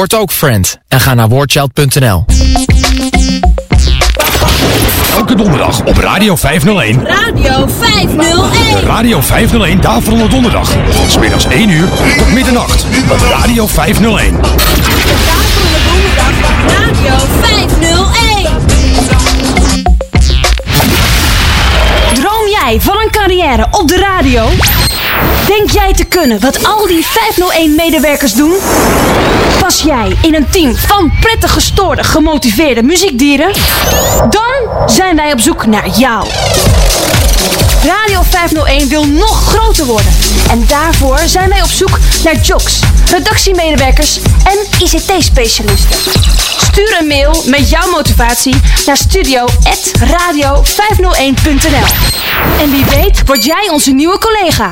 Word ook friend en ga naar wordchild.nl. Elke donderdag op Radio 501. Radio 501. Radio 501 Daverende Donderdag. Van smiddags 1 uur tot middernacht. Op Radio 501. Daverende Donderdag op Radio 501. Droom jij van een carrière op de radio? Denk jij te kunnen wat al die 501-medewerkers doen? Pas jij in een team van prettig gestoorde, gemotiveerde muziekdieren? Dan zijn wij op zoek naar jou. Radio 501 wil nog groter worden. En daarvoor zijn wij op zoek naar jocks, redactiemedewerkers en ICT-specialisten. Stuur een mail met jouw motivatie naar studio.radio501.nl En wie weet word jij onze nieuwe collega.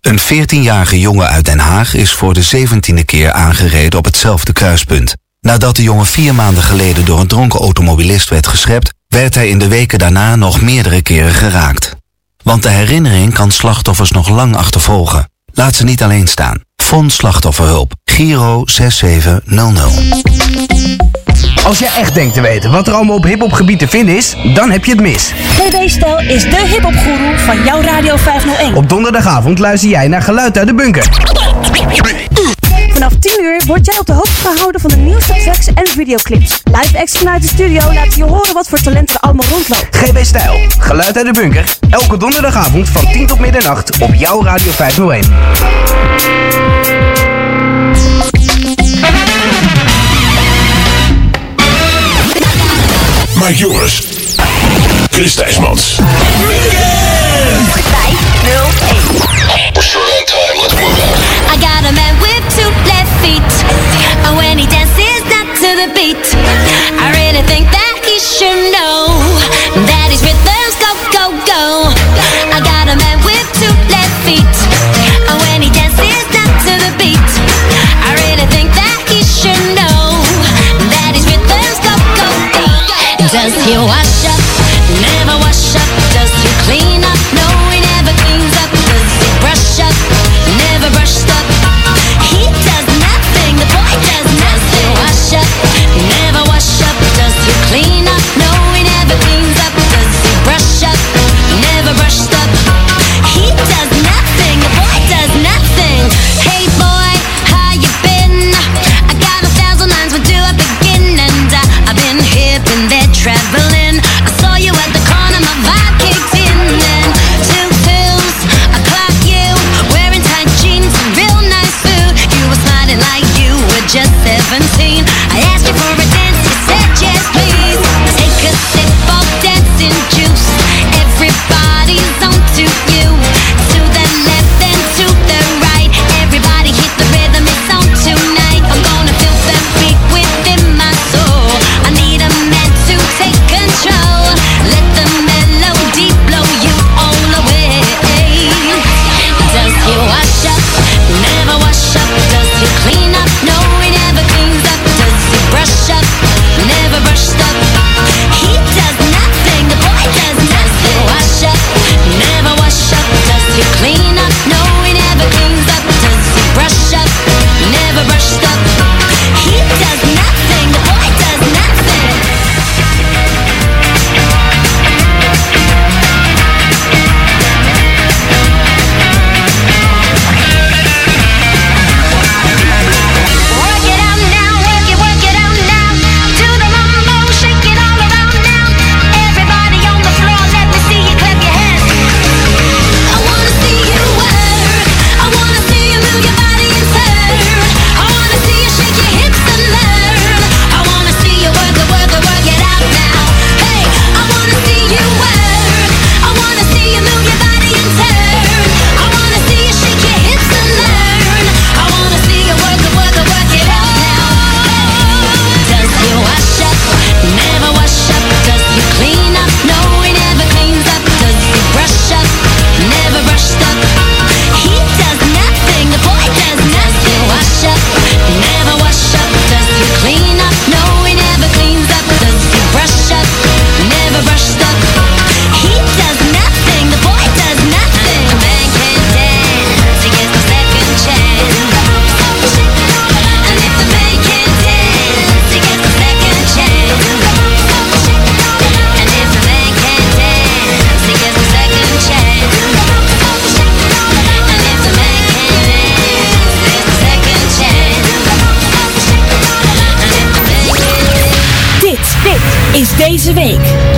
Een 14-jarige jongen uit Den Haag is voor de 17e keer aangereden op hetzelfde kruispunt. Nadat de jongen vier maanden geleden door een dronken automobilist werd geschept, werd hij in de weken daarna nog meerdere keren geraakt. Want de herinnering kan slachtoffers nog lang achtervolgen. Laat ze niet alleen staan. Fonds Slachtofferhulp. Giro 6700. Als jij echt denkt te weten wat er allemaal op hiphopgebied te vinden is, dan heb je het mis. GB Stel is de hiphopgoeroe van jouw Radio 501. Op donderdagavond luister jij naar Geluid uit de Bunker. Vanaf 10 uur word jij op de hoogte gehouden van de nieuwste tracks en videoclips. Live acts vanuit de studio laten je horen wat voor talent er allemaal rondloopt. GB Stijl, Geluid uit de Bunker. Elke donderdagavond van 10 tot middernacht op jouw Radio 501. Mike Joris. Chris Thijsmans. Beat, I really think that he should know that his rhythms go, go, go. I got a man with two left feet. And when he dances to the beat, I really think that he should know that his rhythms go, go, go. Does he wash just 17.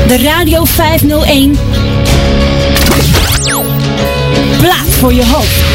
De Radio 501 Plaat voor je hoofd.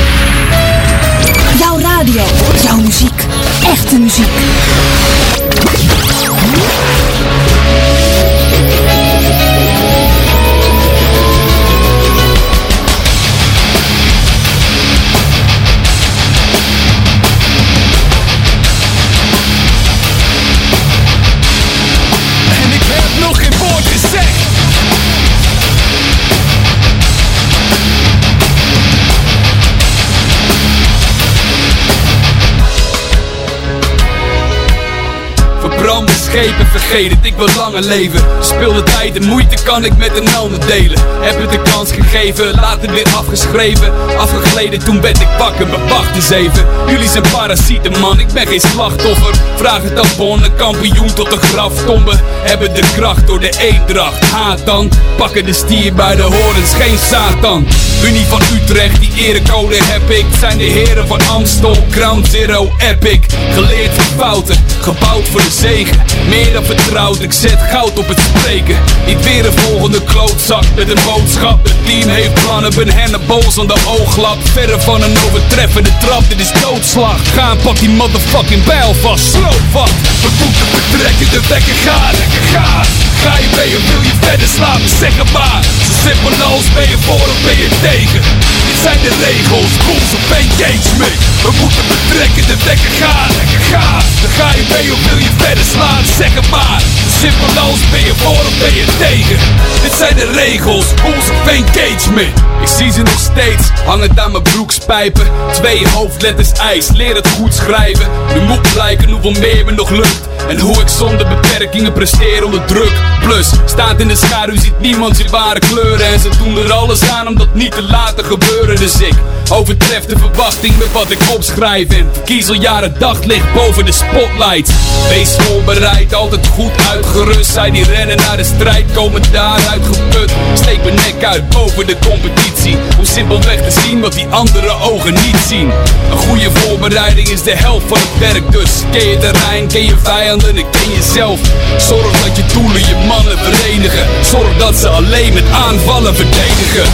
Verbrande schepen vergeten, ik wil langer leven. Speel de tijd en moeite kan ik met een ander delen. Heb het de kans gegeven, later weer afgeschreven. Afgegleden, toen werd ik wakker, mijn wacht eens Jullie zijn parasieten man, ik ben geen slachtoffer. Vraag het aan Bon, een kampioen tot de graftombe. Hebben de kracht door de eendracht Haat dan, pakken de stier bij de horens, geen Satan Unie van Utrecht, die erecode heb ik. Zijn de heren van Amstel, Ground Zero, Epic. Geleerd van fouten, gebouwd voor de zegen. Meer dan vertrouwd, ik zet goud op het spreken. Niet weer een volgende klootzak met een boodschap. Het team heeft plannen, ben henneboos aan de ooglap. Verre van een overtreffende trap, dit is doodslag. Gaan, pak die motherfucking bijl vast, sloop vast We moeten vertrekken, de wekker gaat, lekker gaat Ga je mee of wil je verder slapen, zeg maar Als ben je voor of ben je tegen? Dit zijn de regels, rules of engagement We moeten vertrekken, de wekker gaat, lekker gaat. Dan ga je mee of wil je verder slaan, zeg het maar. Zo simpel als ben je voor of ben je tegen? Dit zijn de regels, rules of engagement Ik zie ze nog steeds, hangend aan mijn broekspijpen. Twee hoofdletters ijs, leer het goed schrijven. Nu moet blijken hoeveel meer me nog lukt en hoe ik zonder beperkingen presteer onder druk. Plus, staat in de schaduw, ziet niemand zijn ware kleuren. En ze doen er alles aan om dat niet te laten gebeuren. Dus ik overtref de verwachting met wat ik opschrijf En verkies al jaren daglicht boven de spotlights Wees voorbereid, altijd goed uitgerust. Zij die rennen naar de strijd, komen daaruit geput Steek mijn nek uit boven de competitie. Om simpelweg te zien wat die andere ogen niet zien. Een goede voorbereiding is de helft van het werk Dus ken je terrein, ken je vijanden en ken jezelf. Zorg dat je doelen je mannen verenigen. Zorg dat ze alleen met aanvallen verdedigen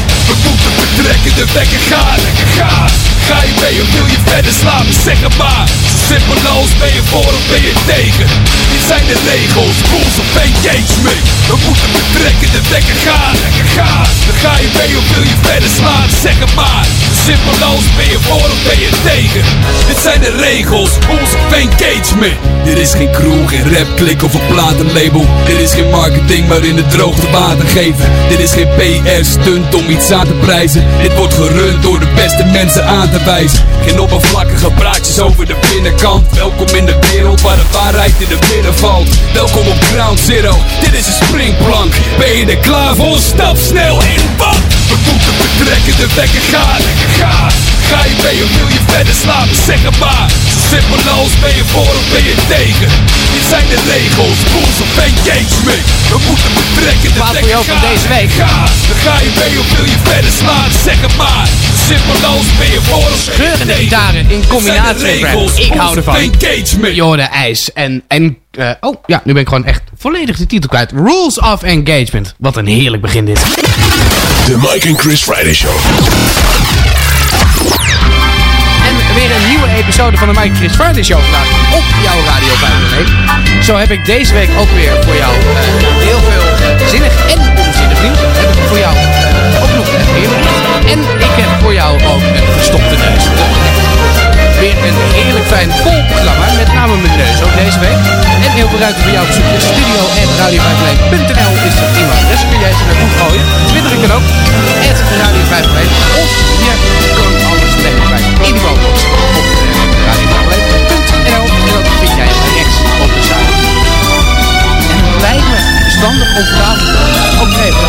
moeten vertrekken, de wekker gaat, lekker gaat Ga je mee of wil je verder slapen, zeg het maar. Zo simpel als ben je voor of ben je tegen? Dit zijn de regels, rules of engagement. We moeten vertrekken, de wekker gaat, lekker gaat Dan ga je mee of wil je verder slapen, zeg het maar. Zo simpel als ben je voor of ben je tegen? Dit zijn de regels, rules of engagement. Dit is geen crew, geen rapklik of een platenlabel. Dit is geen marketing maar in de droogte water geven. Dit is geen PR-stunt om iets aan te prijzen. Dit wordt gerund door de beste mensen aan te wijzen Geen oppervlakkige praatjes over de binnenkant. Welkom in de wereld waar de waarheid in de midden valt. Welkom op Ground Zero, dit is een springplank. Ben je er klaar voor? Stap snel in, wat? We moeten vertrekken, de wekker gaat, gaat. Ga je mee of wil je verder slapen, zeg het maar. Zo simpel als ben je voor of ben je tegen? Dit zijn de regels, rules of engagement. We moeten vertrekken, de voor wekker jou van deze week. ga je mee of wil je verder slaan, zeg het maar Tegen. gitaren in combinatie met Ik hou ervan. hoorde ijs en... en eh, oh, ja, nu ben ik gewoon echt volledig de titel kwijt. Rules of Engagement. Wat een heerlijk begin dit. De Mike en Chris Friday Show. En weer een nieuwe episode van de Mike Chris Friday Show vandaag op jouw Radio 501. Zo heb ik deze week ook weer voor jou eh, heel veel eh, zinnig en onzinnig nieuws. Heb ik voor jou voor jou ook een verstopte neus. Weer een heerlijk fijn vol met name mijn neus ook deze week. En heel veel ruimte voor jou op zoek. De studio en radio501.nl is het e-mailadres. Kun jij ze naartoe gooien. Twitter ook. Het Radio 501. Of je kan alles leggen bij Inbox op radio501.nl. En dat vind jij rechts op de site. En lijkt me verstandig om vanavond ook even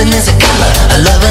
Nothing is a color, a lover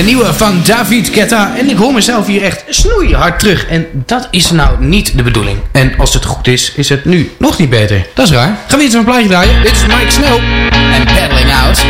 De nieuwe van David Guetta. En ik hoor mezelf hier echt snoeihard terug. En dat is nou niet de bedoeling. En als het goed is, is het nu nog niet beter. Dat is raar. Gaan we iets van een plaatje draaien? Dit is Mike Snow. En Paddling Out.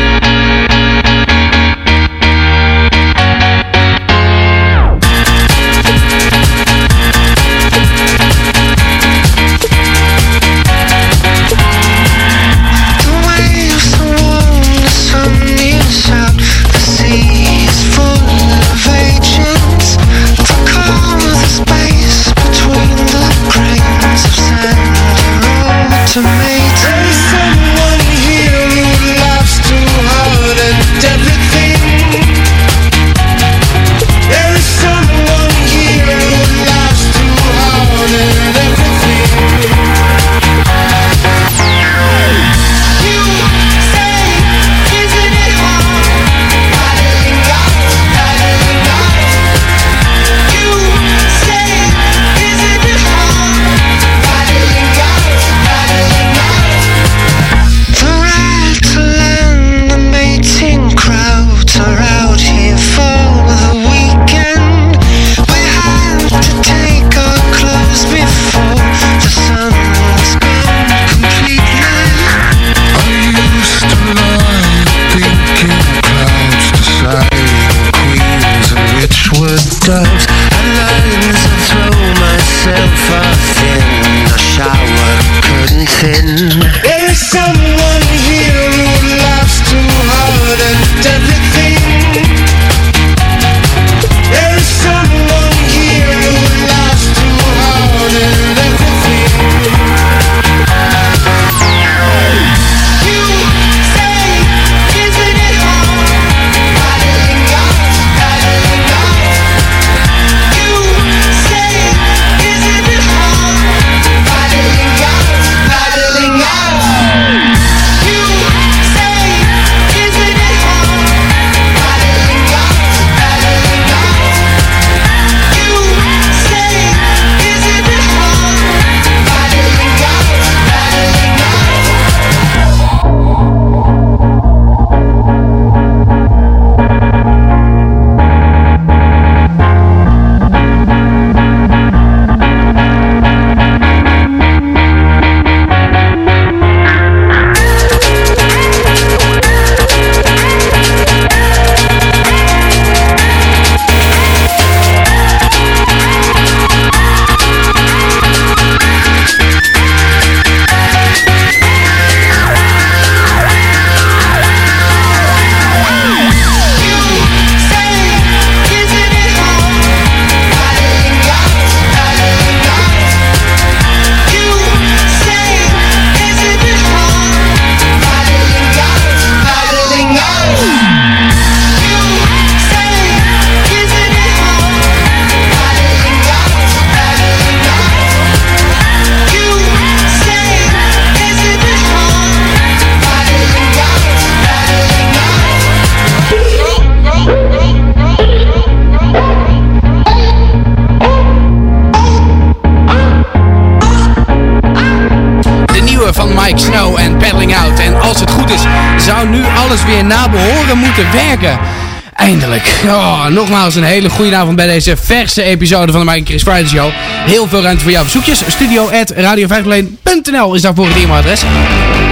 Eindelijk. Oh, nogmaals een hele goede avond bij deze verse episode van de Mike Chris Friday Show. Heel veel ruimte voor jouw bezoekjes. Studio at radio501.nl is daarvoor het e-mailadres.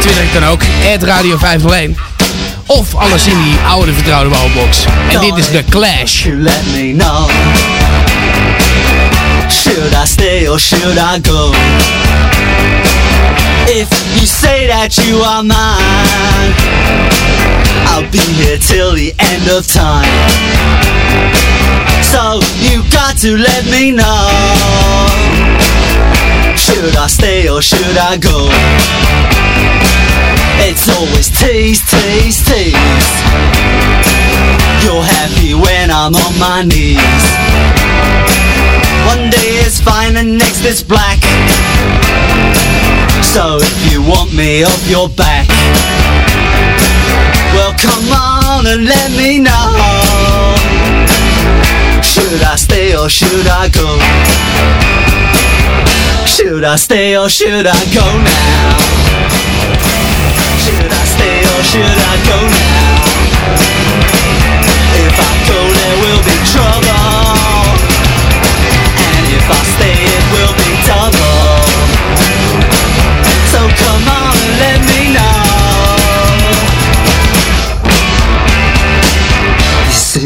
Twitter kan ook, at radio501. Of alles in die oude vertrouwde mailbox. En dit is The Clash. Should I stay or should I go? If you say that you are mine, I'll be here till the end of time. So you got to let me know. Should I stay or should I go? It's always tease, tease, tease. You're happy when I'm on my knees. One day is fine and next is black. So if you want me off your back, well, come on and let me know. Should I stay or should I go? Should I stay or should I go now? Should I stay or should I go now? If I go, there will be trouble. And if I stay, it will be double.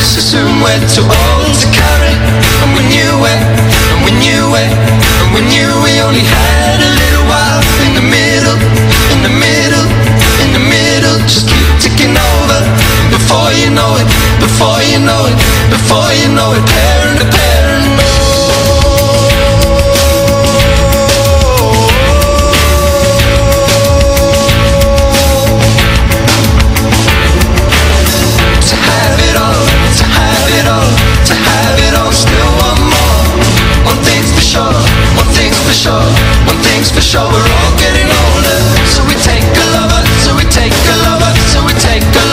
So soon we're too old to carry. And we knew it, and we knew it And we knew we only had a little while. In the middle, in the middle, in the middle. Just keep ticking over. Before you know it, before you know it Before you know it, tearing apart. for sure, one thing's for sure, we're all getting older. So we take a lover, so we take a lover, so we take a lover.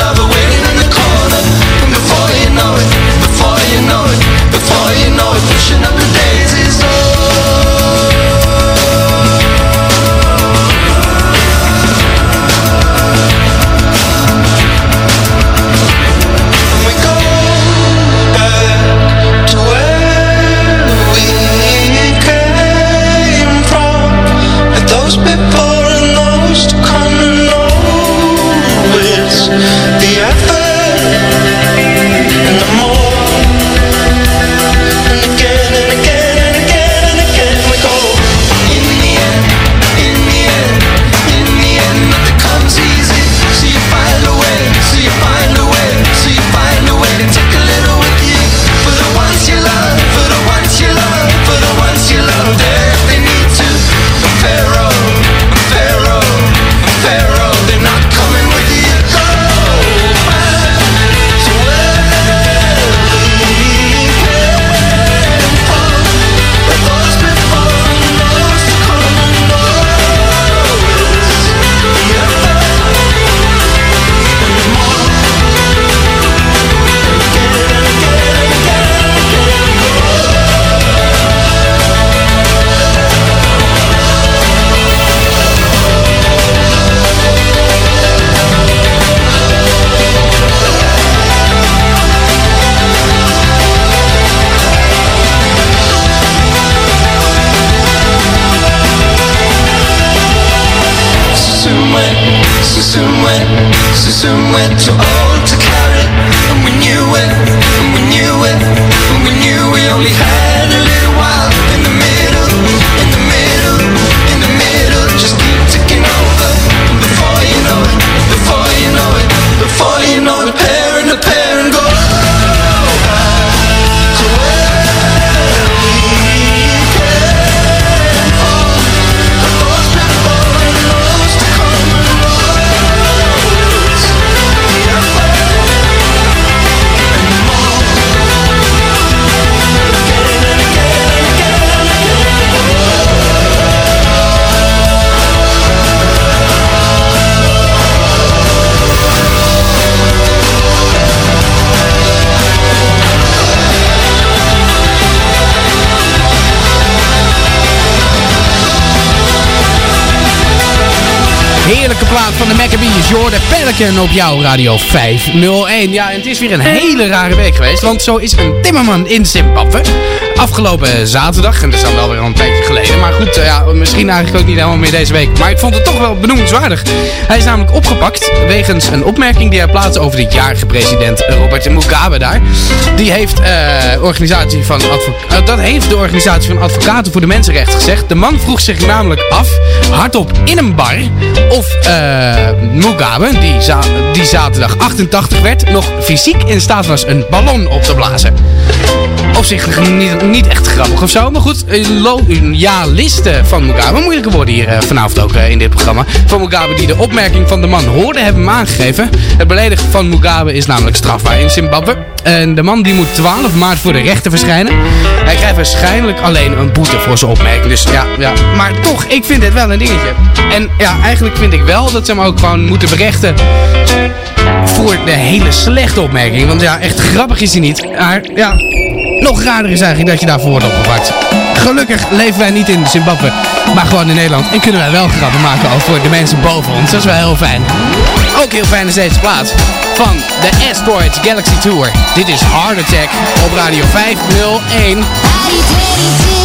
Pelican op jouw radio 501. Ja, en het is weer een hele rare week geweest. Want zo is een timmerman in Zimbabwe. Afgelopen zaterdag. En dat is dan wel weer een tijdje Maar goed, eh, ja, misschien eigenlijk ook niet helemaal meer deze week. Maar ik vond het toch wel benoemenswaardig. Hij is namelijk opgepakt wegens een opmerking die hij plaatste over de jarige president Robert Mugabe daar. Die heeft, eh, organisatie van eh, dat heeft de organisatie van advocaten voor de mensenrechten gezegd. De man vroeg zich namelijk af, hardop in een bar, of eh, Mugabe, die, die zaterdag 88 werd, nog fysiek in staat was een ballon op te blazen. Op zich niet, niet echt grappig of zo. Maar goed, een lo- een ja-listen van Mugabe. Moeilijke woorden hier eh, vanavond ook eh, in dit programma. Van Mugabe die de opmerking van de man hoorde, hebben hem aangegeven. Het beledigen van Mugabe is namelijk strafbaar in Zimbabwe. En de man die moet 12 maart voor de rechter verschijnen. Hij krijgt waarschijnlijk alleen een boete voor zijn opmerking. Dus ja, ja. Maar toch, ik vind dit wel een dingetje. En ja, eigenlijk vind ik wel dat ze hem ook gewoon moeten berechten voor de hele slechte opmerking. Want ja, echt grappig is hij niet. Maar ja, nog raarder is eigenlijk dat je daarvoor wordt opgepakt. Gelukkig leven wij niet in Zimbabwe, maar gewoon in Nederland. En kunnen wij wel grappen maken over de mensen boven ons. Dat is wel heel fijn. Ook heel fijn is deze plaat van de Asteroids Galaxy Tour. Dit is Heart Attack op Radio 501.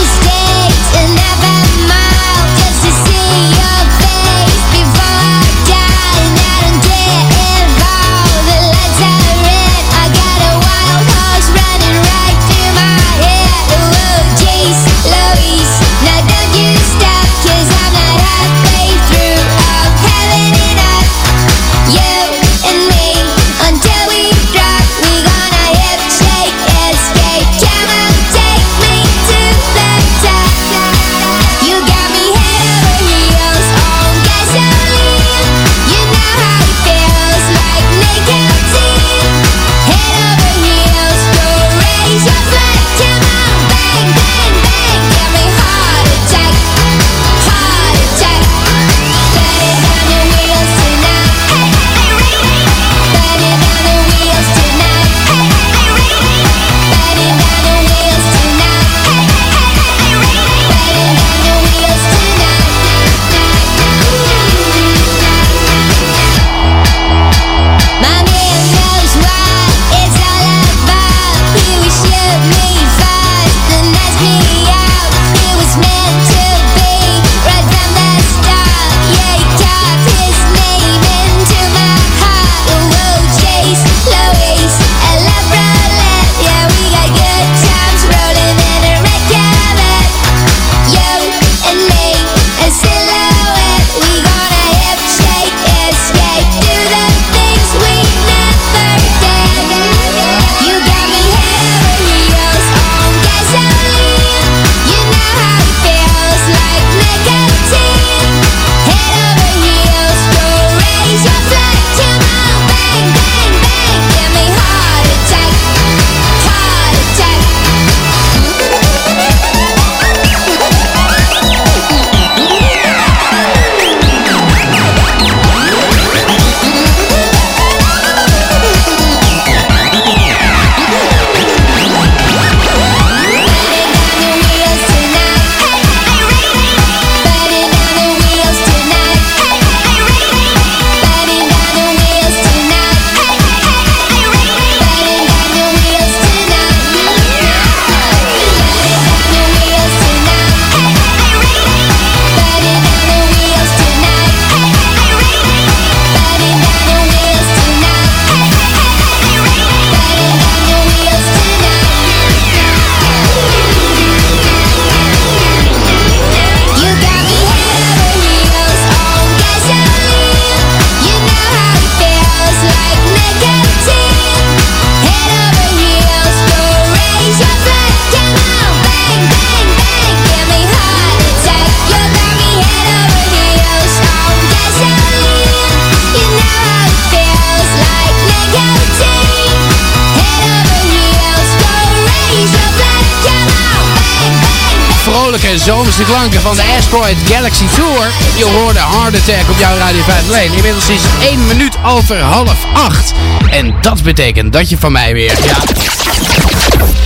Vrolijke zomerse klanken van de Asteroid Galaxy Tour. Je hoorde Hard Attack op jouw Radio 5 Lane. Inmiddels is het 1 minuut over half 8. En dat betekent dat je van mij weer, ja...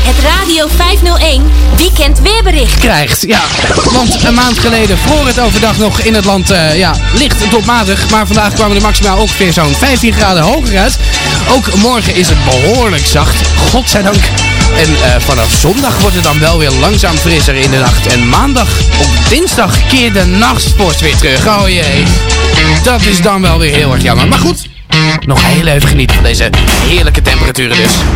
Het Radio 501 Weekend Weerbericht. Krijgt, ja. Want een maand geleden voor het overdag nog in het land uh, ja, licht tot matig. Maar vandaag kwamen er maximaal ongeveer zo'n 15 graden hoger uit. Ook morgen is het behoorlijk zacht. Godzijdank. En eh, vanaf zondag wordt het dan wel weer langzaam frisser in de nacht. En maandag op dinsdag keert de nachtsport weer terug. Oh jee. Dat is dan wel weer heel erg jammer. Maar goed, nog heel even genieten van deze heerlijke temperaturen dus.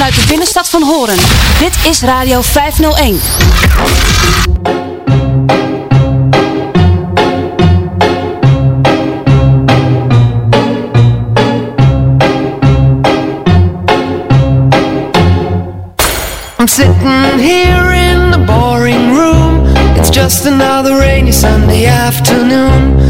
vanuit de binnenstad van Horen. Dit is Radio 501. I'm sitting here in the boring room. It's just another rainy Sunday afternoon.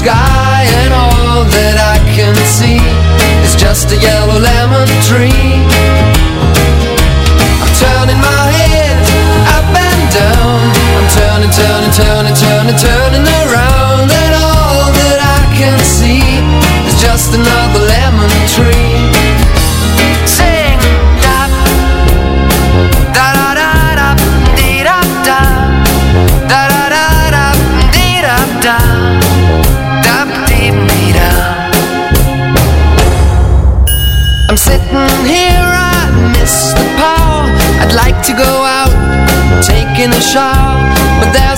sky and all that I can see is just a yellow lemon tree.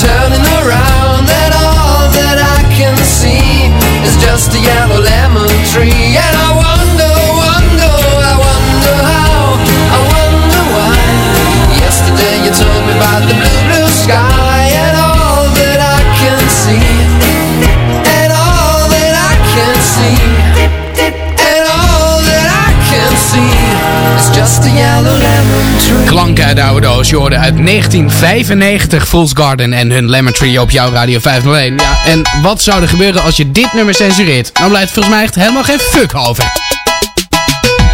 turning around. Klanken uit de oude doos. Je hoorde uit 1995 Fool's Garden en hun Lemon Tree op jouw Radio 501. Ja, en wat zou er gebeuren als je dit nummer censureert? Dan blijft volgens mij echt helemaal geen fuck over.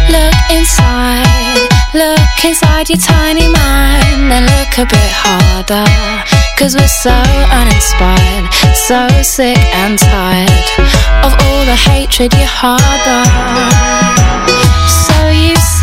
Look inside, look inside your tiny mind and look a bit harder. Cause we're so uninspired, so sick and tired of all the hatred you harbor.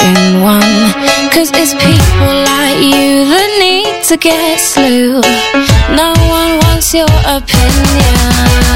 In one. Cause it's people like you that need to get slew. No one wants your opinion.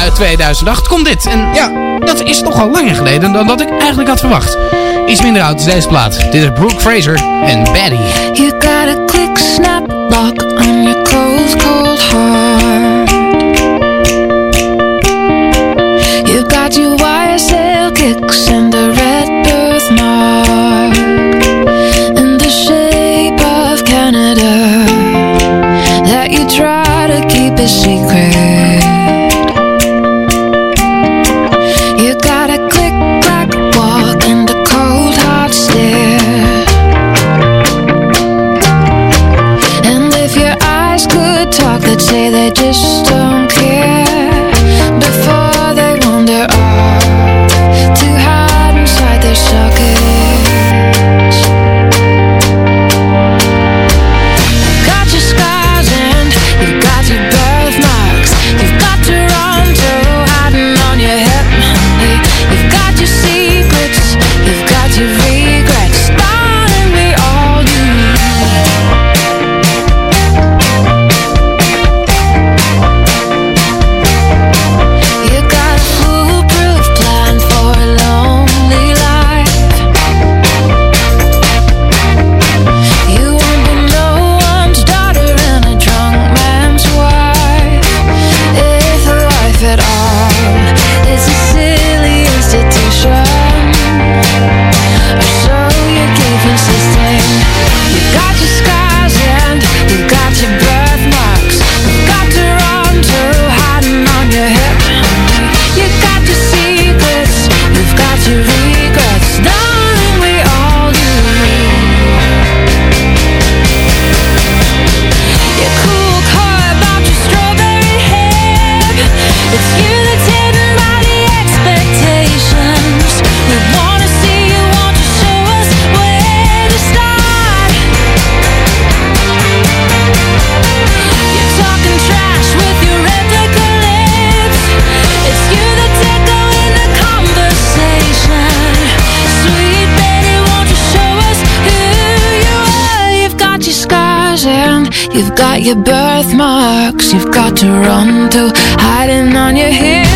uit 2008 komt dit. En ja, dat is toch al langer geleden dan dat ik eigenlijk had verwacht. Iets minder oud is deze plaat. Dit is Brooke Fraser en Betty. You got a quick snap lock on your cold, cold heart. You got your YSL kicks and the red birthmark. And the shape of Canada that you try to keep a secret. got your birthmarks. You've got to run to Hiding on your heels.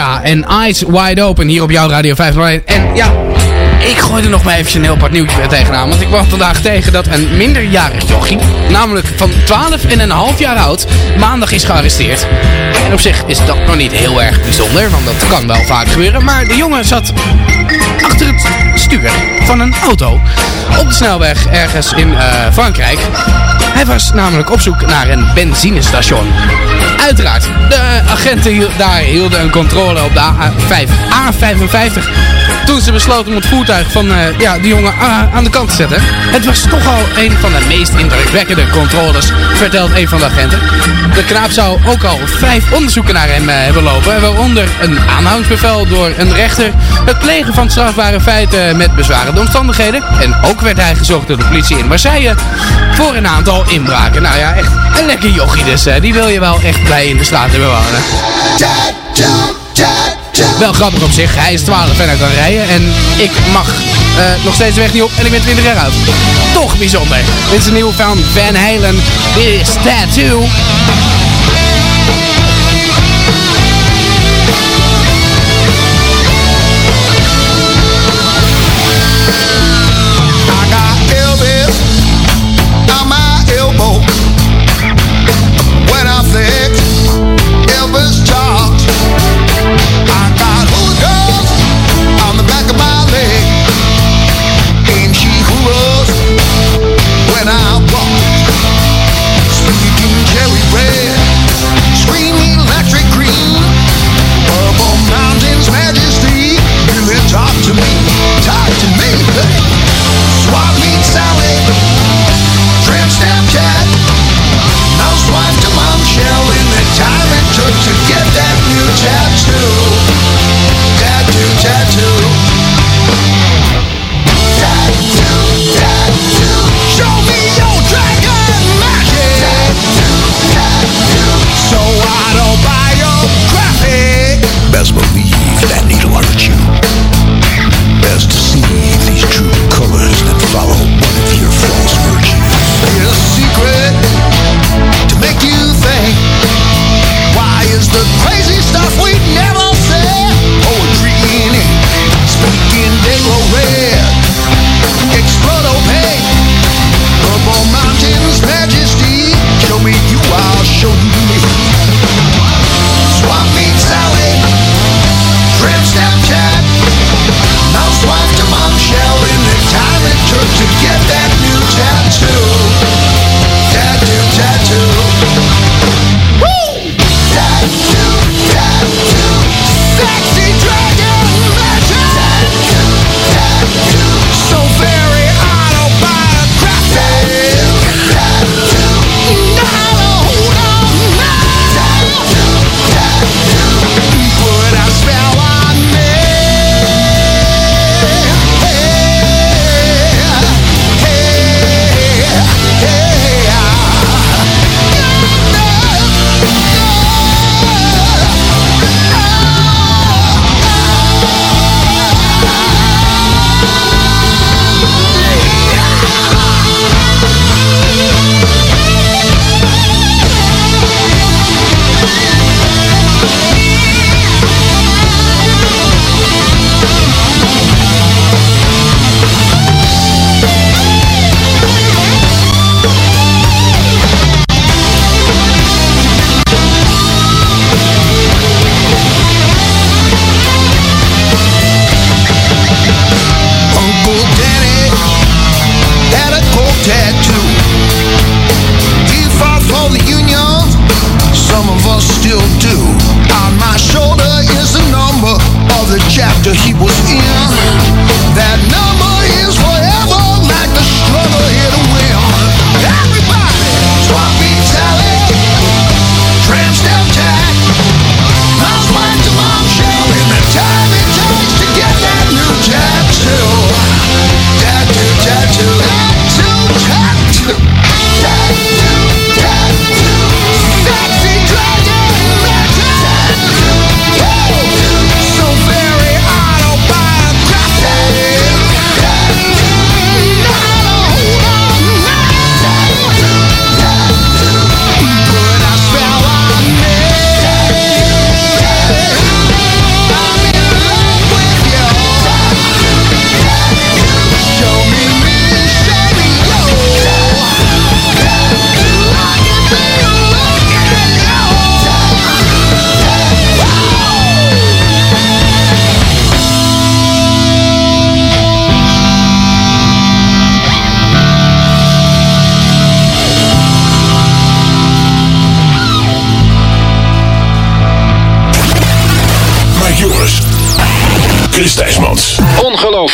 En Eyes Wide Open hier op jouw Radio 501. En ja, ik gooi er nog maar even een heel apart nieuwtje tegenaan. Want ik kwam vandaag tegen dat een minderjarig jochie, namelijk van 12 en een half jaar oud, maandag is gearresteerd. En op zich is dat nog niet heel erg bijzonder, want dat kan wel vaak gebeuren. Maar de jongen zat achter het stuur van een auto op de snelweg ergens in eh, Frankrijk. Hij was namelijk op zoek naar een benzinestation. Uiteraard, de agenten daar hielden een controle op de A5, A55. Toen ze besloten om het voertuig van eh, ja, die jongen a- aan de kant te zetten. Het was toch al een van de meest indrukwekkende controles, vertelt een van de agenten. De knaap zou ook al vijf onderzoeken naar hem eh, hebben lopen. Waaronder een aanhoudingsbevel door een rechter. Het plegen van strafbare feiten met bezwarende omstandigheden. En ook werd hij gezocht door de politie in Marseille voor een aantal inbraken. Nou ja, echt een lekker jochie dus. die wil je wel echt blij in de straat hebben. Wel grappig op zich. Hij is 12 en hij kan rijden. En ik mag eh, nog steeds de weg niet op en ik ben 20 jaar oud. Toch bijzonder. Dit is een nieuwe van Van Halen. Dit is Tattoo.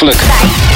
Ongelooflijk.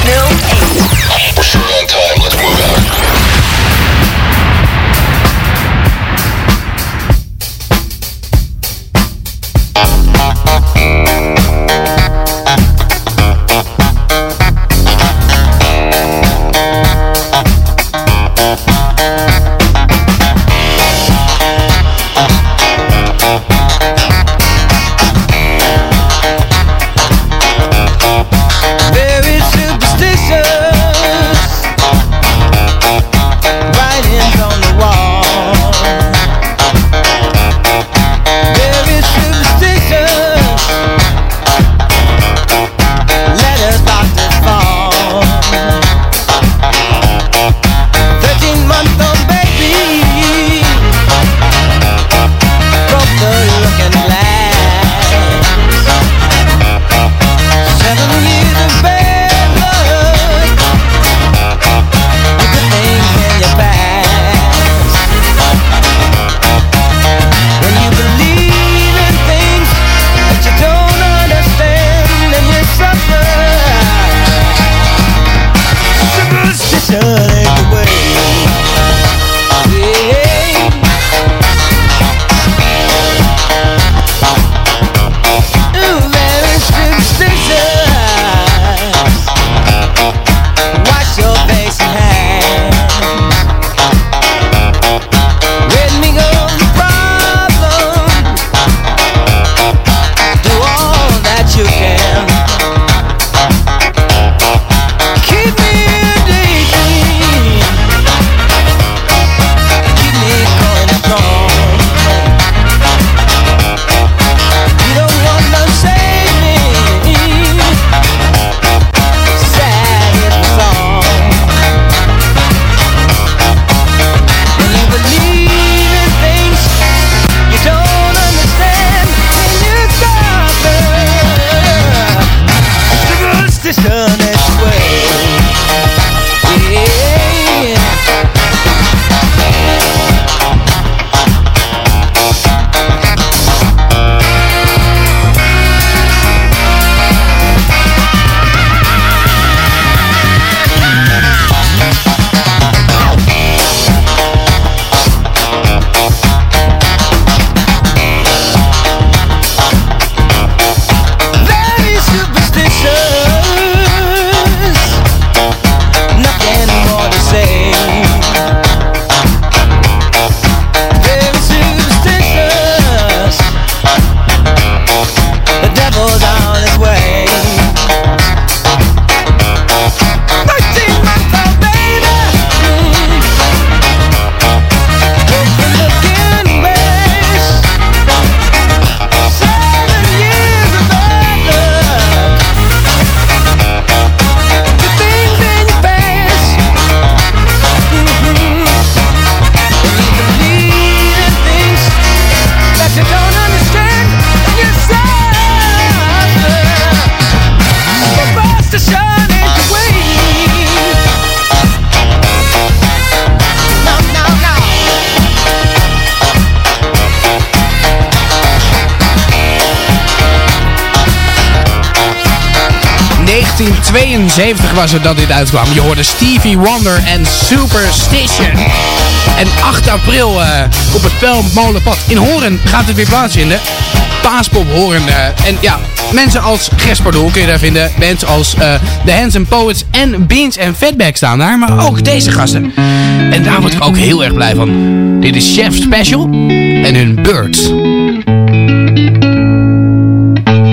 1972 was het dat dit uitkwam. Je hoorde Stevie Wonder en Superstition. En 8 april eh, op het Pelmolenpad in Horen gaat het weer plaatsvinden. Paaspop Horen. eh, en ja, mensen als Gespardoel kun je daar vinden. Mensen als eh The Handsome Poets en Beans en Fatback staan daar. Maar ook deze gasten. En daar word ik ook heel erg blij van. Dit is Chef Special en hun Birds.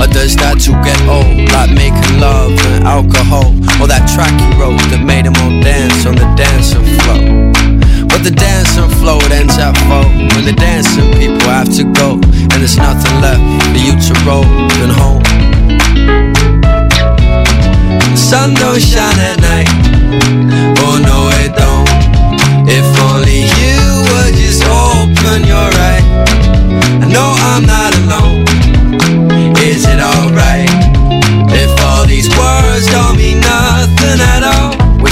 Or does that too get old? Like making love and alcohol Or that track you wrote that made them all dance on the dancing floor But the dancing floor ends at four When the dancing people have to go And there's nothing left for you to roll and home sun don't shine at night Oh no, it don't. If only you would just open your eye. I know I'm not alone. Is it alright if all these words don't mean nothing at all?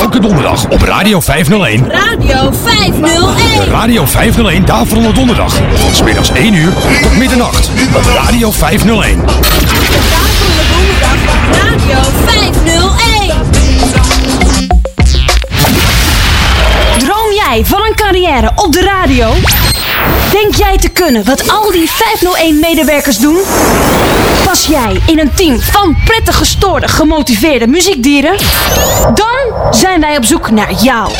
Elke donderdag op Radio 501. Radio 501. Radio 501 Daverende Donderdag. Van middags 1 uur tot middernacht. Op Radio 501. Radio 501. Van een carrière op de radio? Denk jij te kunnen wat al die 501-medewerkers doen? Pas jij in een team van prettig gestoorde, gemotiveerde muziekdieren? Dan zijn wij op zoek naar jou.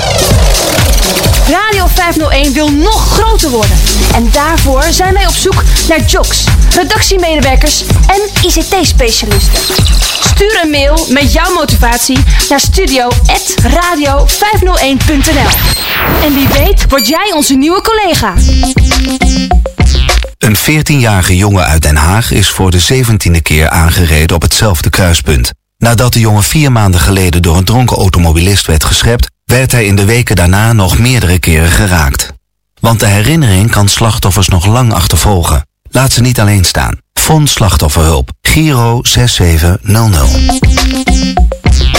Radio 501 wil nog groter worden. En daarvoor zijn wij op zoek naar jocks, redactiemedewerkers en ICT-specialisten. Stuur een mail met jouw motivatie naar studio.radio501.nl En wie weet word jij onze nieuwe collega. Een 14-jarige jongen uit Den Haag is voor de 17e keer aangereden op hetzelfde kruispunt. Nadat de jongen vier maanden geleden door een dronken automobilist werd geschept, werd hij in de weken daarna nog meerdere keren geraakt. Want de herinnering kan slachtoffers nog lang achtervolgen. Laat ze niet alleen staan. Fonds Slachtofferhulp. Giro 6700.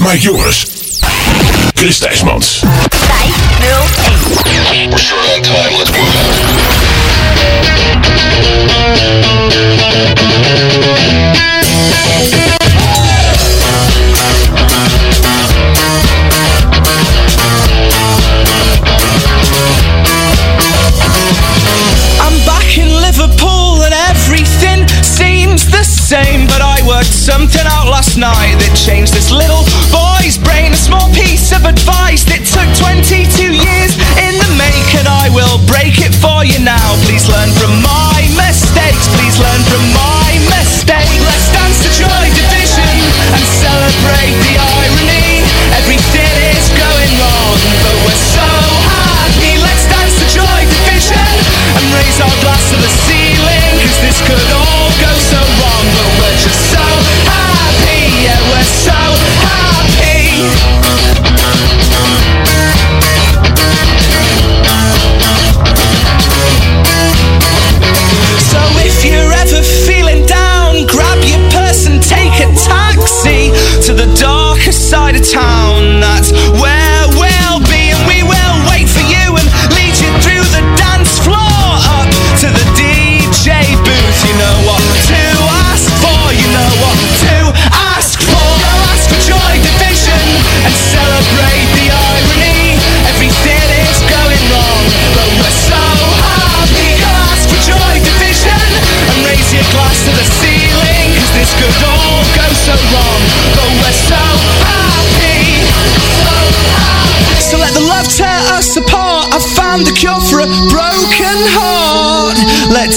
Mike Joris. Chris Thijsmans. 501. We're short on time. Let's move out. I'm back in Liverpool and everything seems the same. But I worked something out last night that changed this little piece of advice that took 22 years in the make, and I will break it for you now. Please learn from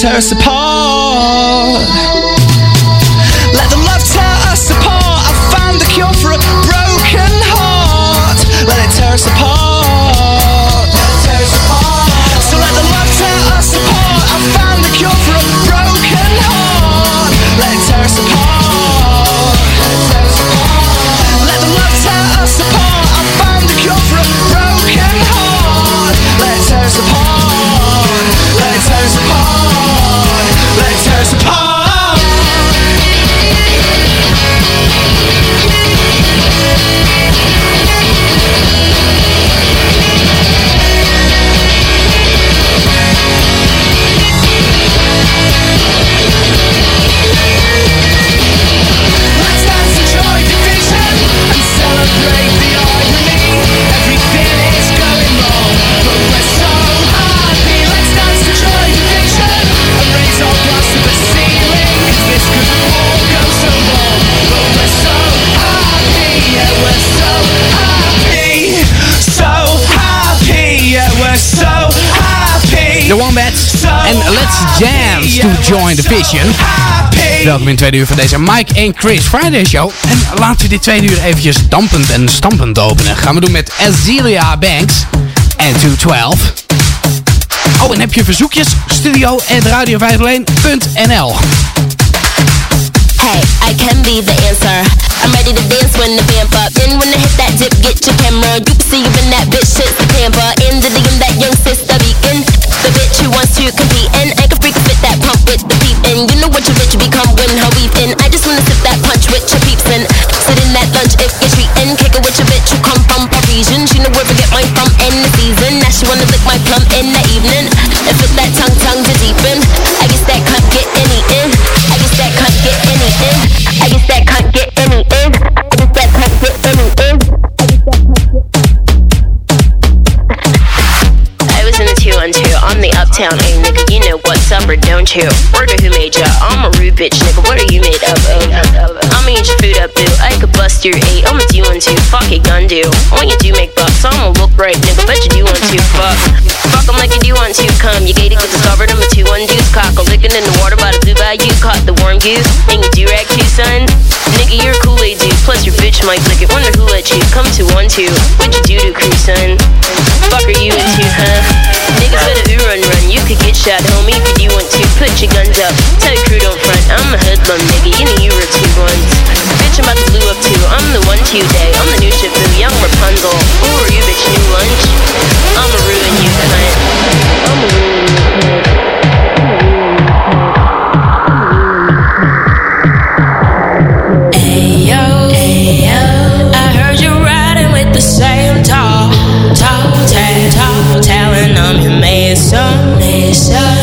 Let tear us apart. Join the Vision. Welkom in tweede uur van deze Mike en Chris Friday Show. En laten we dit tweede uur eventjes dampend en stampend openen. Gaan we doen met Azealia Banks en 212. Oh, en heb je verzoekjes? Studio at radio501.nl Hey, I can be the answer. I'm ready to dance when the vamp up. Then when I hit that dip, get your camera. You can see you in that bitch shit's the camper. In the DM, that young sister beacon. The bitch who wants to compete and that pump with the peep in. You know what your bitch become when her in. I just wanna sip that punch with your peeps in. Sit in that lunch if you're treating. Kick it with your bitch who come from Parisian. She know where to get mine from in the season. Now she wanna lick my plum in the evening. And fit that tongue tongue to deepen. I guess that cunt get any in. I guess that cunt get any in. I guess that cunt get any in. I guess that cunt get any in. I was in the two on the uptown A or don't you? Word of who made ya? I'm a rude bitch nigga. What are you made of? Eh? I'ma eat your food up, boo. I could bust your eight. I'ma do one two. Fuck it, gun do. When you do make bucks, I'ma look right, nigga. Bet you do want to. Fuck. Fuck 'em like you do want to. Come, you gated 'cause discovered I'm a two one deuce. Cock a licking in the water by the blue bayou. Caught the warm goose. And you do rag too, son. A Kool-Aid dude. Plus your bitch might lick it. Wonder who let you come to one two. What'd you do to crew, son? Fuck are you into, huh? Niggas better ooh run run. You could get shot, homie, if you want to. Put your guns up. Tell your crew don't front. I'm a hoodlum, nigga. You know you were two ones. Bitch, I'm about to blue up too. I'm the one to day. I'm the new boo, young Rapunzel. Who are you, bitch? New lunch? I'ma ruin you, cunt. I'ma ruin desire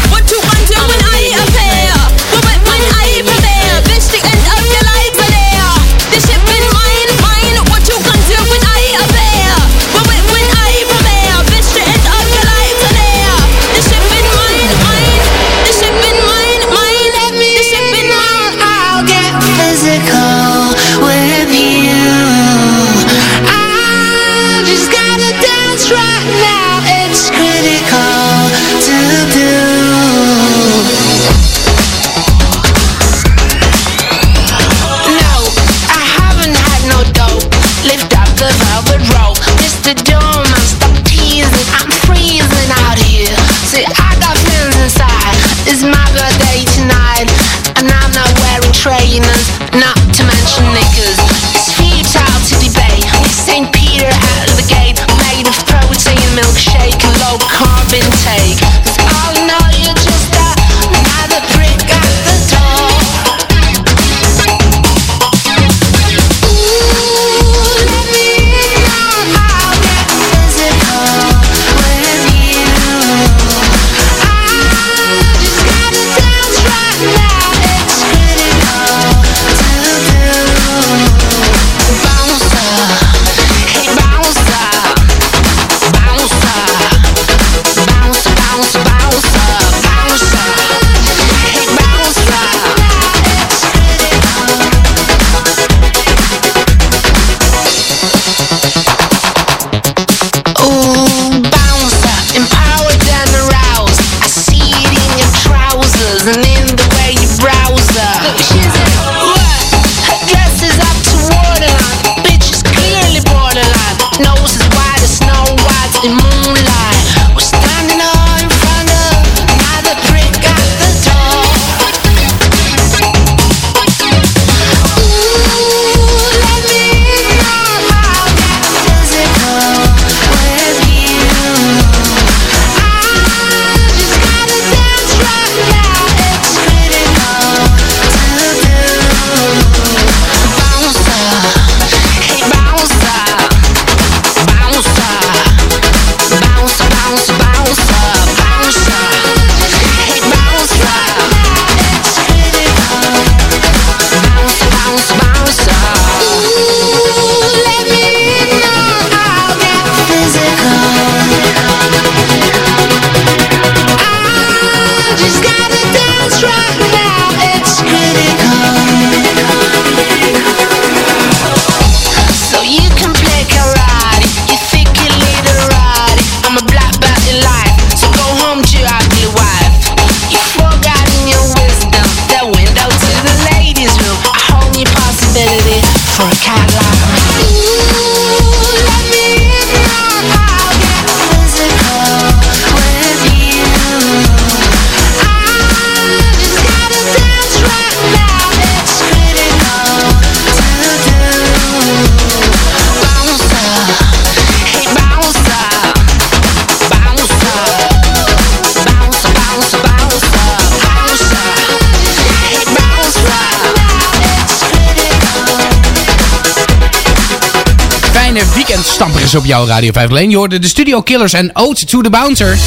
Dus op jouw Radio 501. Je hoorde de Studio Killers en Oats to the Bouncer.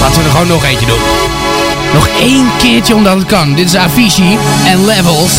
Laten we er gewoon nog eentje doen. Nog één keertje omdat het kan. Dit is Avicii en Levels.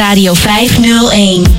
Radio 501.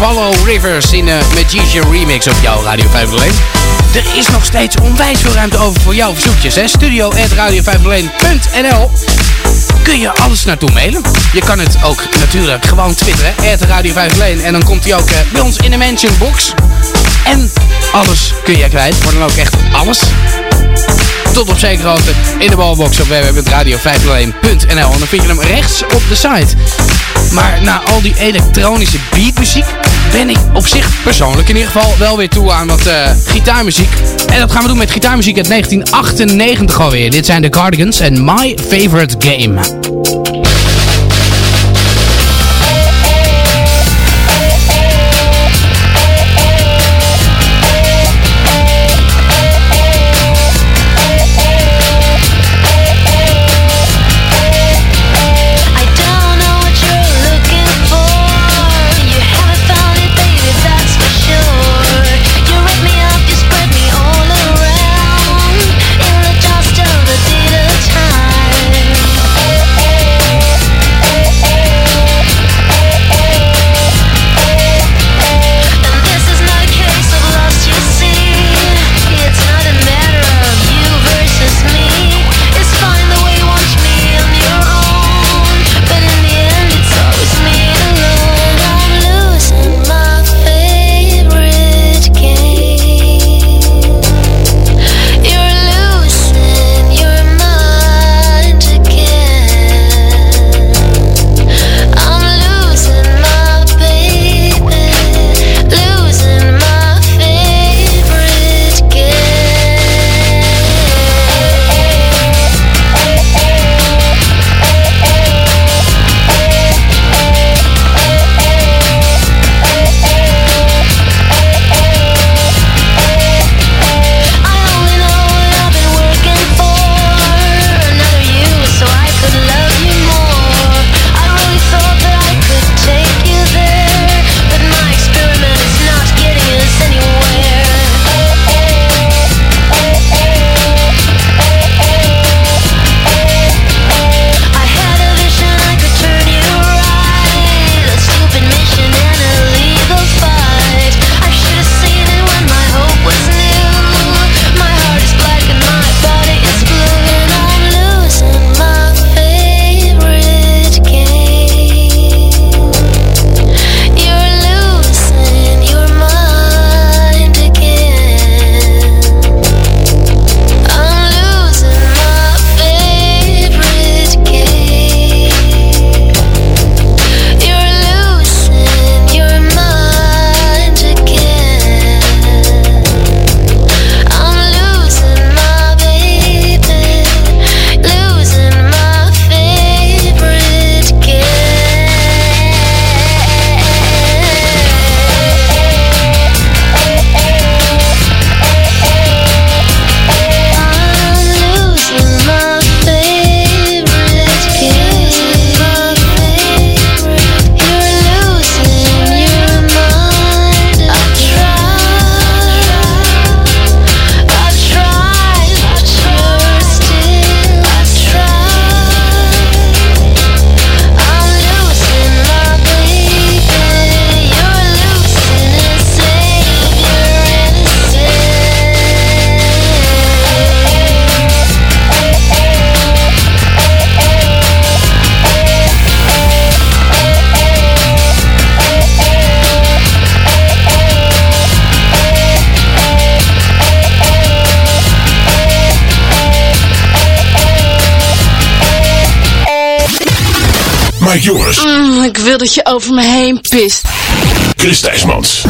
Follow Rivers in de Magician remix op jouw Radio 501. Er is nog steeds onwijs veel ruimte over voor jouw verzoekjes. Hè? Studio radio501.nl Kun je alles naartoe mailen. Je kan het ook natuurlijk gewoon twitteren. Radio 501 en dan komt hij ook eh, bij ons in de mention box. En alles kun je kwijt. Maar dan ook echt alles tot op zekere hoogte in de balbox op www.radio501.nl. En dan vind je hem rechts op de site. Maar na al die elektronische beatmuziek ben ik op zich persoonlijk in ieder geval wel weer toe aan wat eh, gitaarmuziek. En dat gaan we doen met gitaarmuziek uit 1998 alweer. Dit zijn de Cardigans en My Favorite Game. Mike Joris, Mm, ik wil dat je over me heen pist. Chris Thijsmans.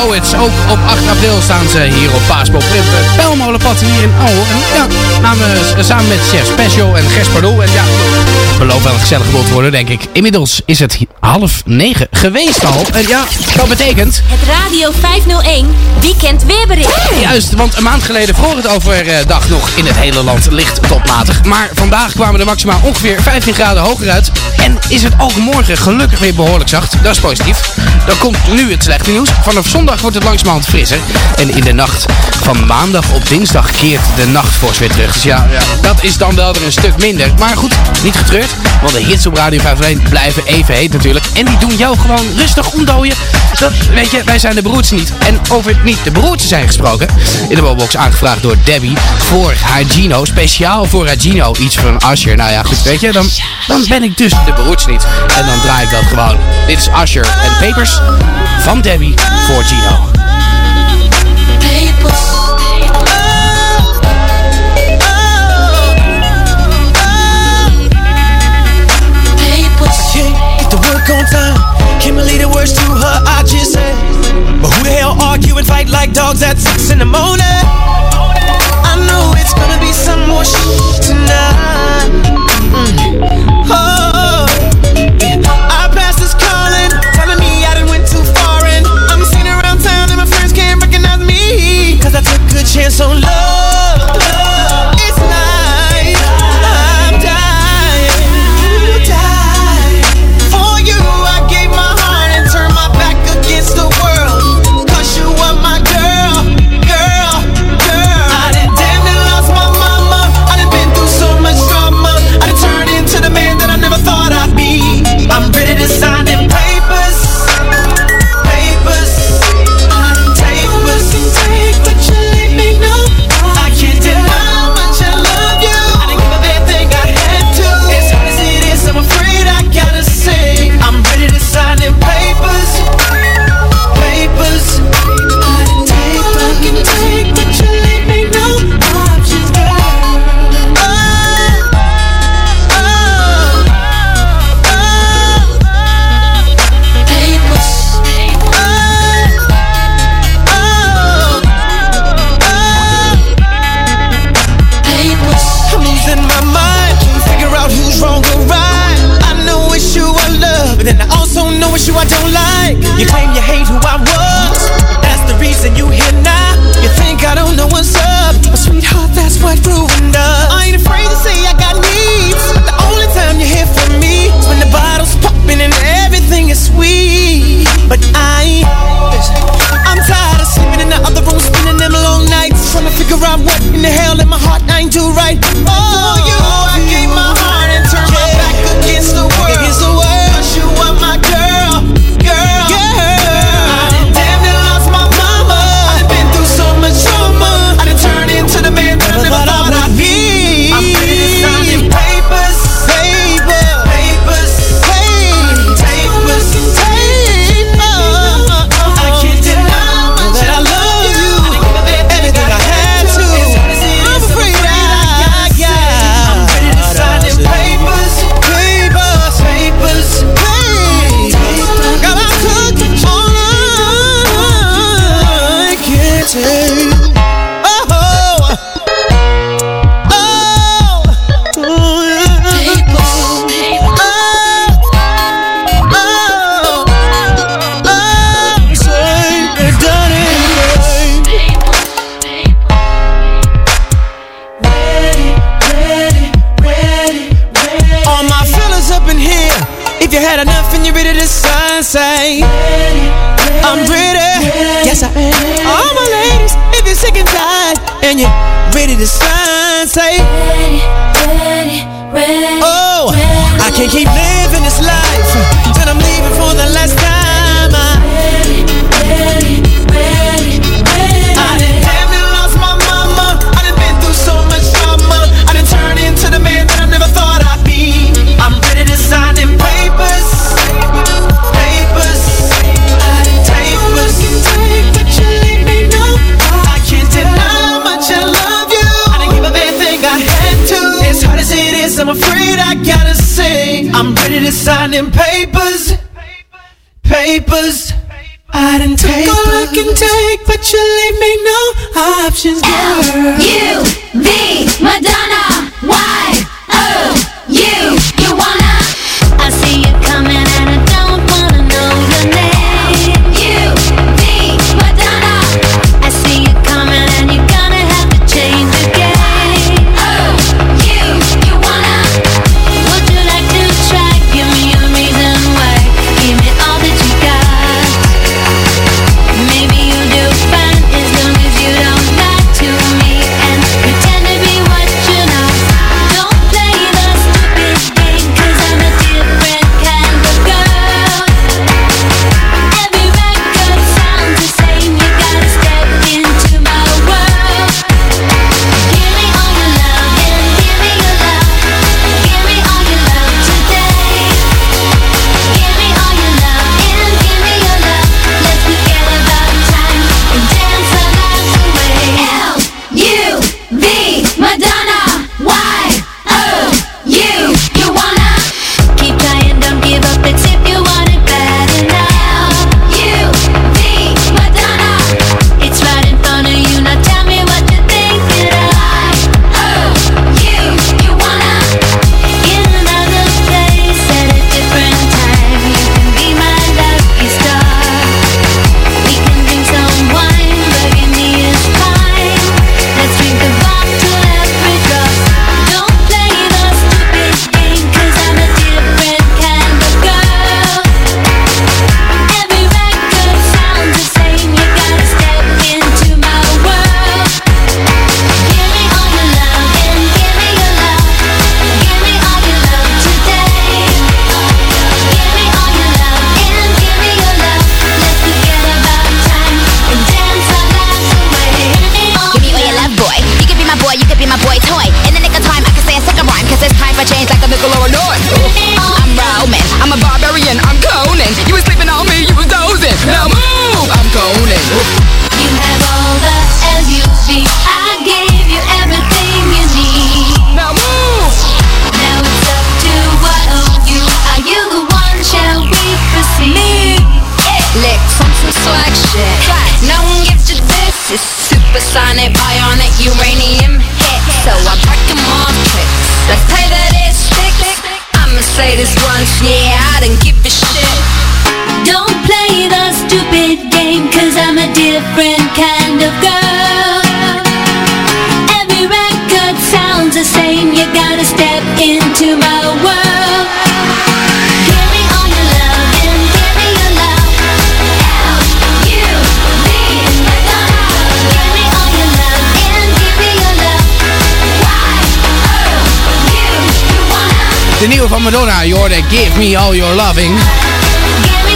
Poets. Ook op 8 april staan ze hier op Paaspop. Pelmolenpad hier in Aal. En ja, namen, samen met Chef Special en Gespardoel. En ja, we lopen wel een gezellig te worden, denk ik. Inmiddels is het half negen geweest al. En ja, dat betekent... Het Radio 501 weekend weerbericht. Juist, want een maand geleden vroeg het overdag eh, nog in het hele land licht topmatig. Maar vandaag kwamen de maxima ongeveer 15 graden hoger uit. En is het ook morgen gelukkig weer behoorlijk zacht. Dat is positief. Dan komt nu het slechte nieuws. Vanaf zondag wordt het langzamerhand frisser. En in de nacht van maandag op dinsdag keert de nachtvorst weer terug. Dus ja, ja, dat is dan wel weer een stuk minder. Maar goed, niet getreurd. Want de hits op Radio 501 blijven even heet natuurlijk. En die doen jou gewoon rustig omdooien. Dus weet je, wij zijn de broertjes niet. En over het niet de broertjes zijn gesproken. In de Bobox aangevraagd door Debbie voor haar Gino. Speciaal voor haar Gino. Iets van Asher. Nou ja, goed, weet je, dan, dan ben ik dus de broertjes niet. En dan draai ik dat gewoon. Dit is Asher en Papers van Debbie voor Gino. Papers. Can't believe the words to her I just said. But who the hell argue and fight like dogs at six in the morning? you leave me no options, girl. You, me, Madonna, why? De nieuwe van Madonna, Jordan: Give Me All Your Loving.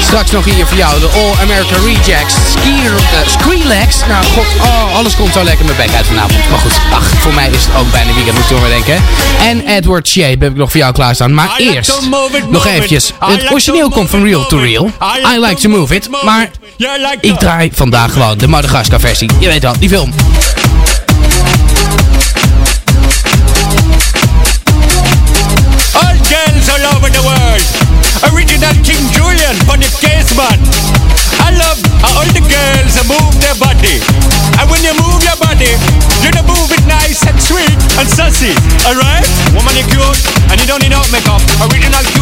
Straks nog hier voor jou, de All America Rejects. Skier, uh, Skrillex. Nou, god, oh, alles komt zo lekker mijn bek uit vanavond. Maar goed, ach, voor mij is het ook bijna weekend, moet je maar denken. En Edward Shape heb ik nog voor jou klaarstaan. Maar eerst, nog eventjes. Het origineel komt van Real to Real. I like to move it. Maar ik draai vandaag gewoon de Madagascar versie. Je weet wel, die film. consistency. Alright? Woman, you're cute, and you don't need no makeup. Original cute.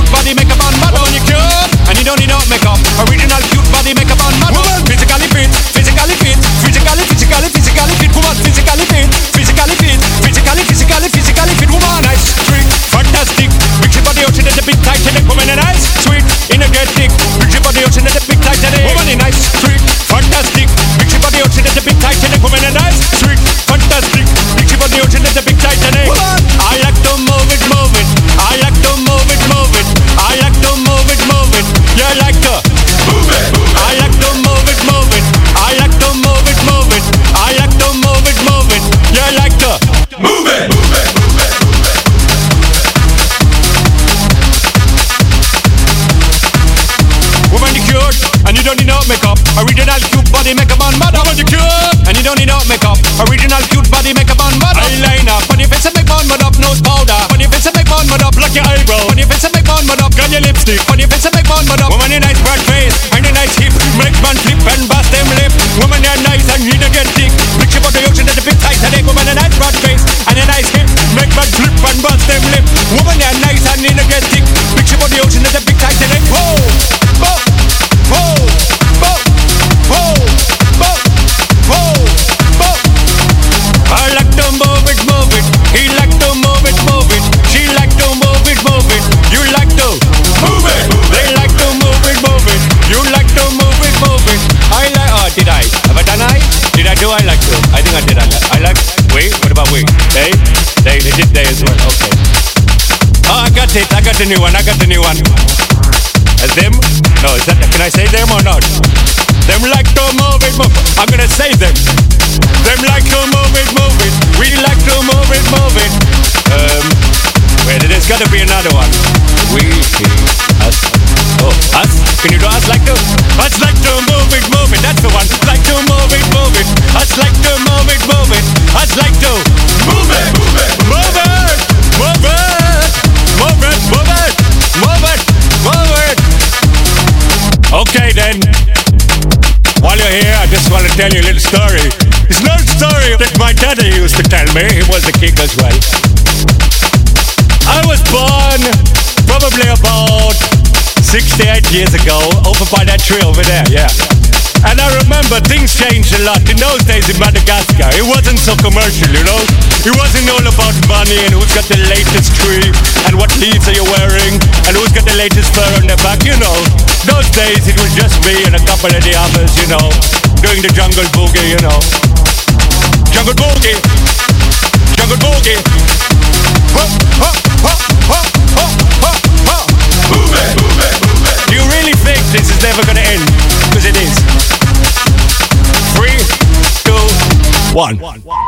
I got. The new one. I got the new one. Them? No, is that? Can I say them or not? Them like to move it, move. I'm gonna say them. Them like to move it, move it. We like to move it, move it. Um, wait, there's gotta be another one. We, he, us. Oh, us? Can you do us like to? Us like to move it, move it. That's the one. Like to move it, move it. Us like to move it, move it. Us like to move it, move it, move it, Okay then. While you're here, I just want to tell you a little story. It's not a story that my daddy used to tell me. He was a king as well. I was born probably about 68 years ago over by that tree over there, yeah. And I remember things changed a lot. In those days in Madagascar, it wasn't so commercial, you know? It wasn't all about money and who's got the latest tree and what leaves are you wearing and who's got the latest fur on their back, you know? Those days it was just me and a couple of the others, you know, doing the jungle boogie, you know. Jungle boogie! Jungle boogie! You really think this is never gonna end? Because it is. Three, two, one. Alabama,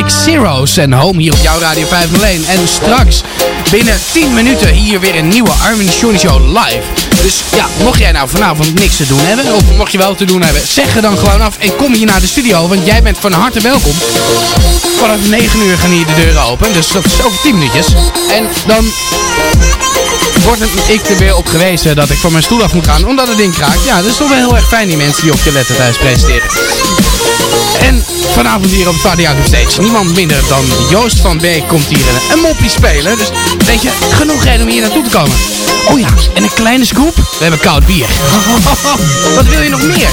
Magnetic Zeros en Home hier op jouw Radio 501. En straks binnen 10 minuten hier weer een nieuwe Armin Show live. Dus ja, mocht jij nou vanavond niks te doen hebben, of mocht je wel te doen hebben, zeg er dan gewoon af en kom hier naar de studio, want jij bent van harte welkom. Vanaf 9 uur gaan hier de deuren open, dus dat is over 10 minuutjes. En dan wordt ik er weer op gewezen dat ik van mijn stoel af moet gaan omdat het ding kraakt. Ja, dat is toch wel heel erg fijn die mensen die op je letter thuis presenteren. En vanavond hier op het Party. Niemand minder dan Joost van Beek komt hier een, een moppie spelen. Dus weet je, genoeg reden om hier naartoe te komen. Oh ja, en een kleine scoop. We hebben koud bier. Wat wil je nog meer?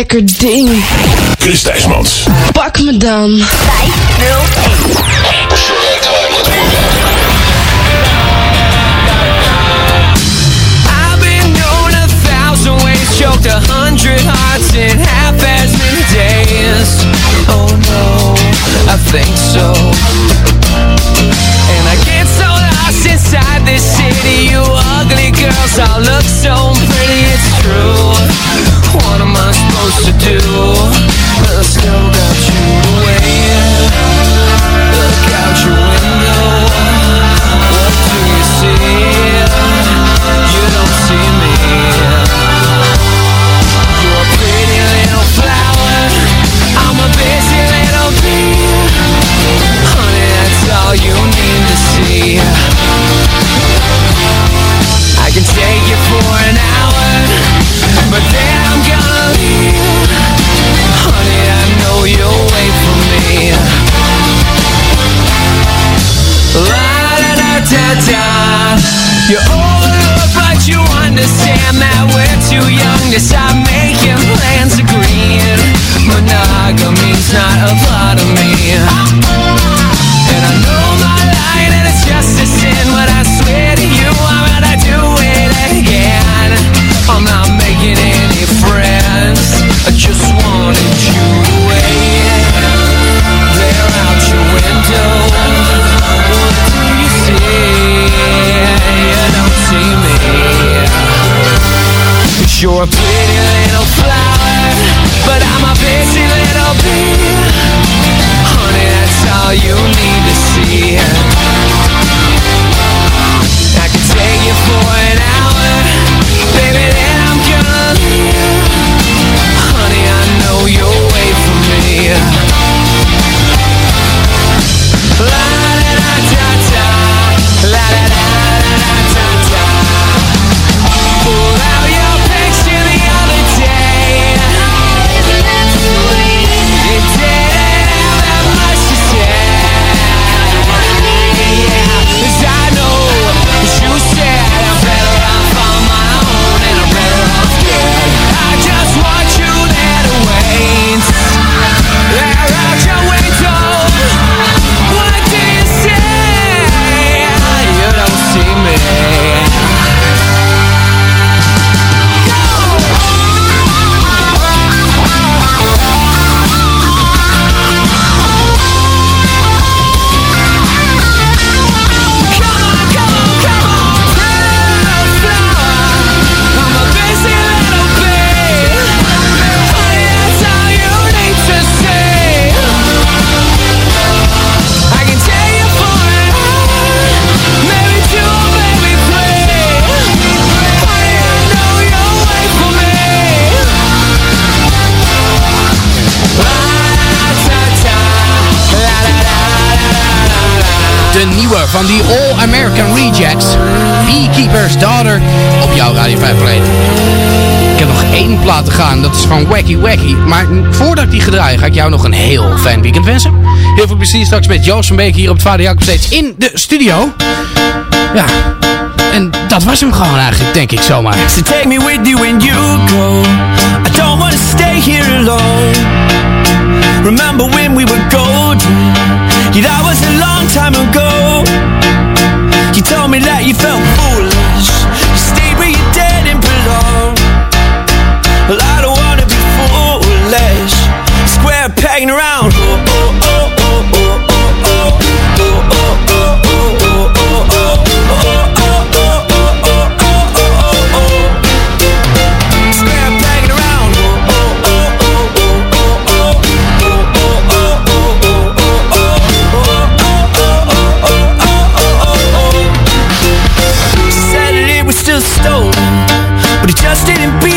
lekker ding. Chris Thijsmans. Pak me dan. 501. choked a hundred hearts in half-assed many days Oh no, I think so And I get so lost inside this city You ugly girls all look so a of me. And I know my line and it's just a sin But I swear to you do it again. I'm not making any friends. I just wanted you to wait out your window. What do you see? You don't see me. You're a gaan. Dat is gewoon wacky wacky. Maar voordat ik die gedraai, ga ik jou nog een heel fijn weekend wensen. Heel veel plezier straks met Joost van Beek hier op het Vader Jacob steeds in de studio. Ja, en dat was hem gewoon eigenlijk, denk ik zomaar. So take me with you when you go. I don't want to stay here alone. Remember when we were golden? Yeah, that was a long time ago. You told me that you felt foolish. Didn't. be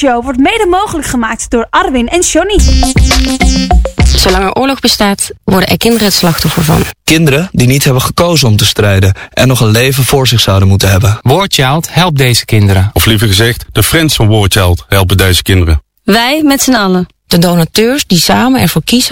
show wordt mede mogelijk gemaakt door Arwin en Johnny. Zolang er oorlog bestaat, worden er kinderen het slachtoffer van. Kinderen die niet hebben gekozen om te strijden en nog een leven voor zich zouden moeten hebben. Warchild helpt deze kinderen. Of liever gezegd, de friends van Warchild helpen deze kinderen. Wij met z'n allen. De donateurs die samen ervoor kiezen